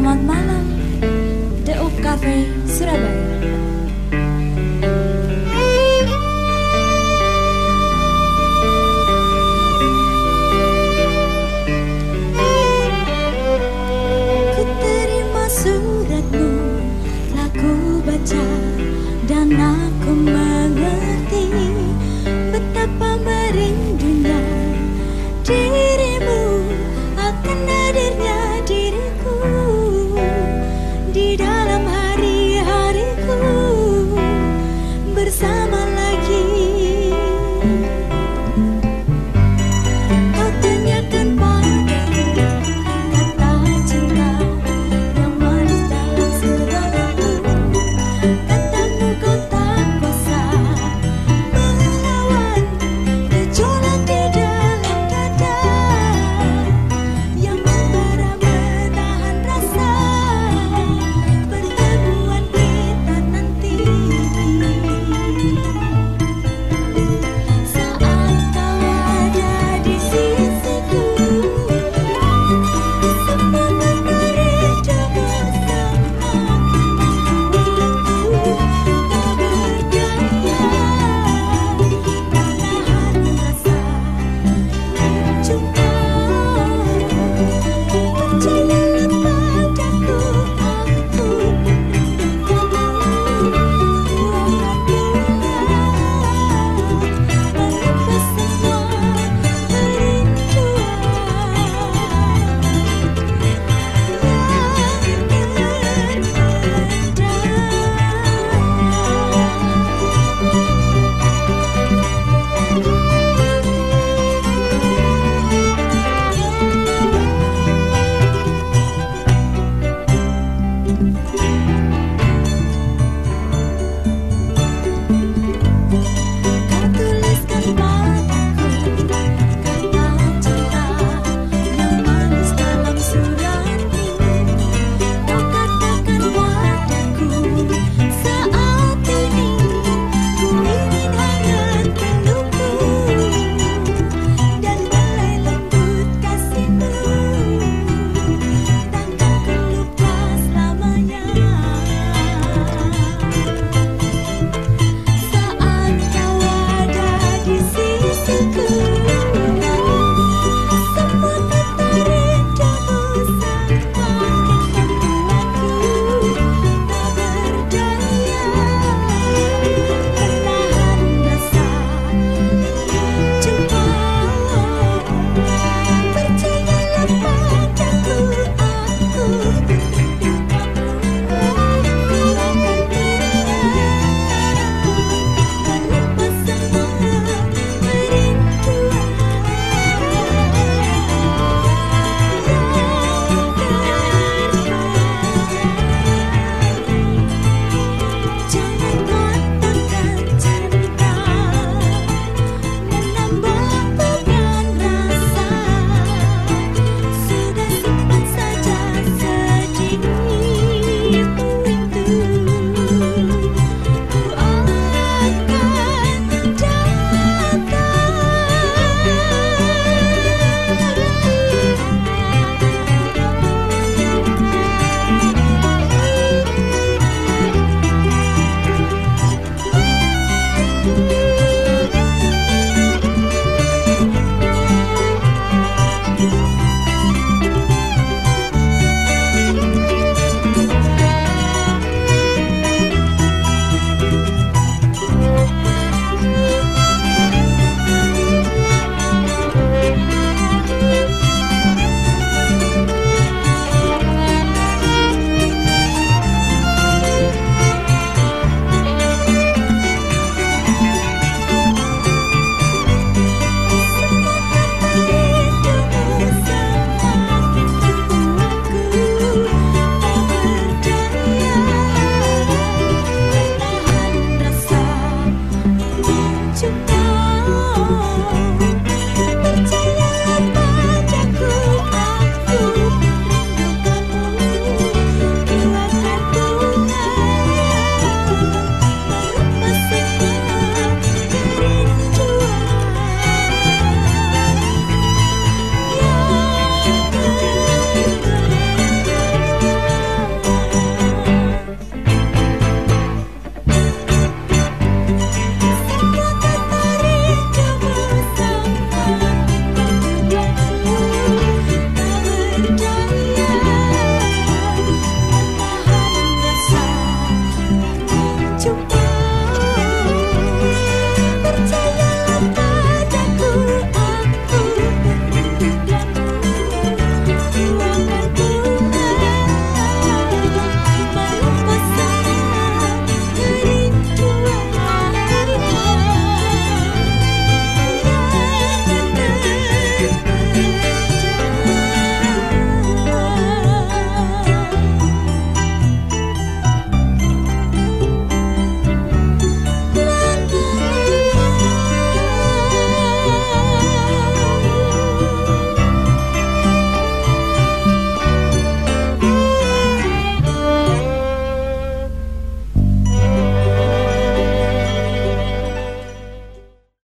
Selamat malam. The Up Cafe Surabaya.